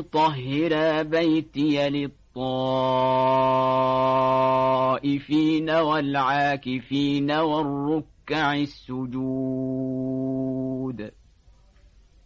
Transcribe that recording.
طهر بيتي للطائفين والعاكفين والركع السجود.